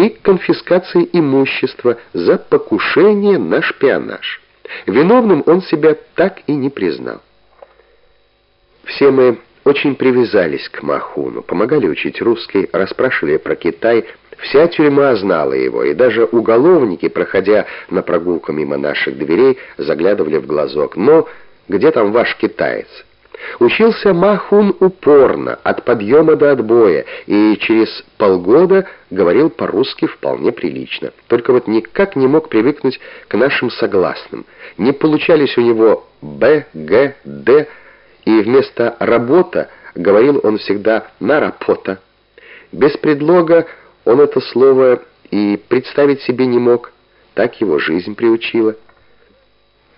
и конфискации имущества за покушение на шпионаж. Виновным он себя так и не признал. Все мы очень привязались к Махуну, помогали учить русский, расспрашивали про Китай. Вся тюрьма знала его, и даже уголовники, проходя на прогулку мимо наших дверей, заглядывали в глазок. Но где там ваш китаец? Учился Махун упорно, от подъема до отбоя, и через полгода говорил по-русски вполне прилично. Только вот никак не мог привыкнуть к нашим согласным. Не получались у него «б», «г», «д», и вместо «работа» говорил он всегда «на работа». Без предлога он это слово и представить себе не мог, так его жизнь приучила.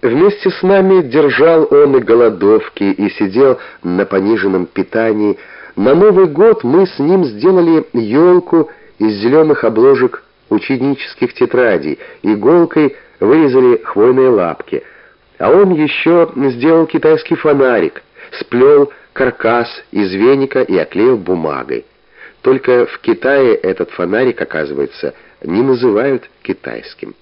Вместе с нами держал он и голодовки, и сидел на пониженном питании. На Новый год мы с ним сделали елку из зеленых обложек ученических тетрадей, иголкой вырезали хвойные лапки. А он еще сделал китайский фонарик, сплел каркас из веника и оклеил бумагой. Только в Китае этот фонарик, оказывается, не называют китайским.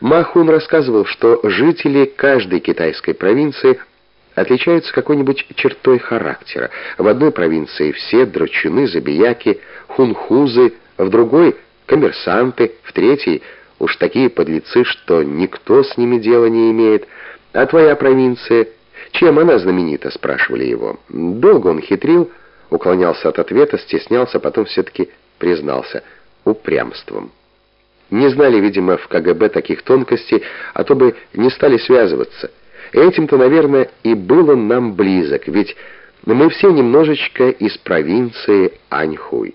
Махун рассказывал, что жители каждой китайской провинции отличаются какой-нибудь чертой характера. В одной провинции все драчуны, забияки, хунхузы, в другой — коммерсанты, в третьей — уж такие подлецы, что никто с ними дела не имеет. А твоя провинция? Чем она знаменита? — спрашивали его. Долго он хитрил, уклонялся от ответа, стеснялся, потом все-таки признался упрямством. Не знали, видимо, в КГБ таких тонкостей, а то бы не стали связываться. Этим-то, наверное, и был он нам близок, ведь мы все немножечко из провинции Аньхуй.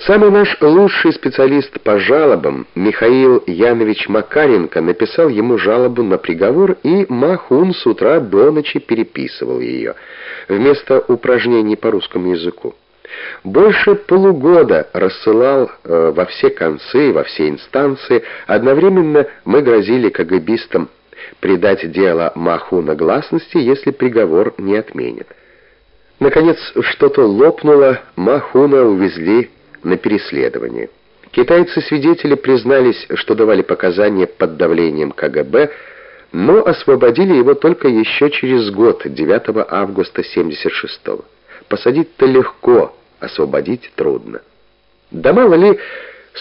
Самый наш лучший специалист по жалобам, Михаил Янович Макаренко, написал ему жалобу на приговор, и Махун с утра до ночи переписывал ее, вместо упражнений по русскому языку. Больше полугода рассылал э, во все концы, во все инстанции. Одновременно мы грозили КГБистам придать дело Маху на гласности, если приговор не отменят. Наконец, что-то лопнуло, Махуна увезли на переследование. Китайцы-свидетели признались, что давали показания под давлением КГБ, но освободили его только еще через год, 9 августа 76 -го. Посадить-то легко, освободить трудно. Да мало ли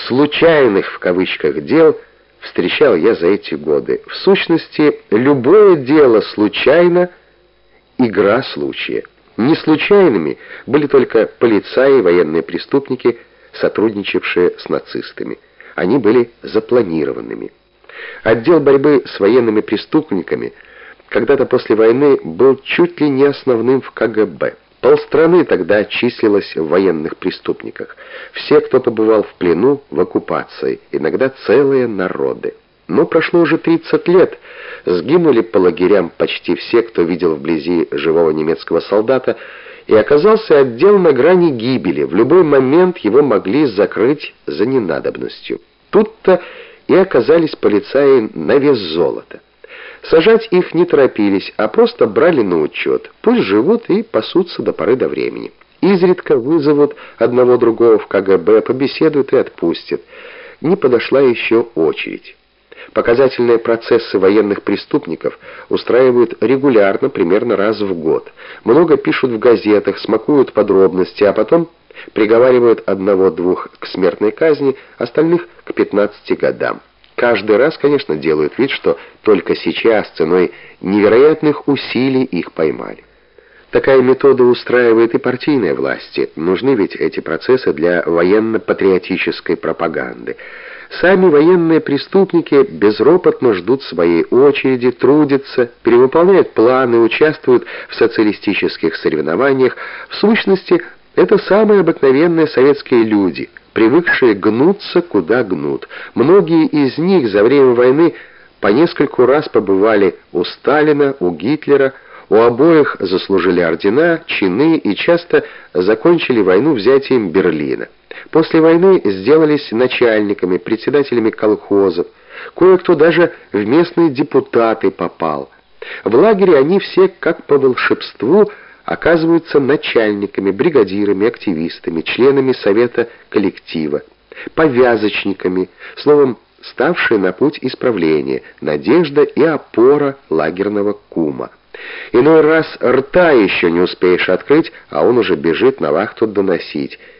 «случайных» в кавычках дел встречал я за эти годы. В сущности, любое дело случайно — игра случая. Не случайными были только полицаи и военные преступники, сотрудничавшие с нацистами. Они были запланированными. Отдел борьбы с военными преступниками когда-то после войны был чуть ли не основным в КГБ. Полстраны тогда числилось в военных преступниках. Все, кто побывал в плену, в оккупации, иногда целые народы. Но прошло уже 30 лет, сгинули по лагерям почти все, кто видел вблизи живого немецкого солдата, и оказался отдел на грани гибели. В любой момент его могли закрыть за ненадобностью. Тут-то и оказались полицаи на вес золота. Сажать их не торопились, а просто брали на учет. Пусть живут и пасутся до поры до времени. Изредка вызовут одного-другого в КГБ, побеседуют и отпустят. Не подошла еще очередь. Показательные процессы военных преступников устраивают регулярно, примерно раз в год. Много пишут в газетах, смакуют подробности, а потом приговаривают одного-двух к смертной казни, остальных к 15 годам. Каждый раз, конечно, делают вид, что только сейчас, ценой невероятных усилий, их поймали. Такая метода устраивает и партийные власти. Нужны ведь эти процессы для военно-патриотической пропаганды. Сами военные преступники безропотно ждут своей очереди, трудятся, перевыполняют планы, участвуют в социалистических соревнованиях. В сущности, это самые обыкновенные советские люди – привыкшие гнуться, куда гнут. Многие из них за время войны по нескольку раз побывали у Сталина, у Гитлера, у обоих заслужили ордена, чины и часто закончили войну взятием Берлина. После войны сделались начальниками, председателями колхозов. Кое-кто даже в местные депутаты попал. В лагере они все, как по волшебству, оказываются начальниками, бригадирами, активистами, членами совета коллектива. повязочниками, словом, ставшие на путь исправления, надежда и опора лагерного кума. Иной раз рта еще не успеешь открыть, а он уже бежит на вахту доносить.